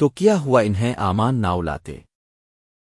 تو کیا ہوا انہیں آمان نہ الاتے؟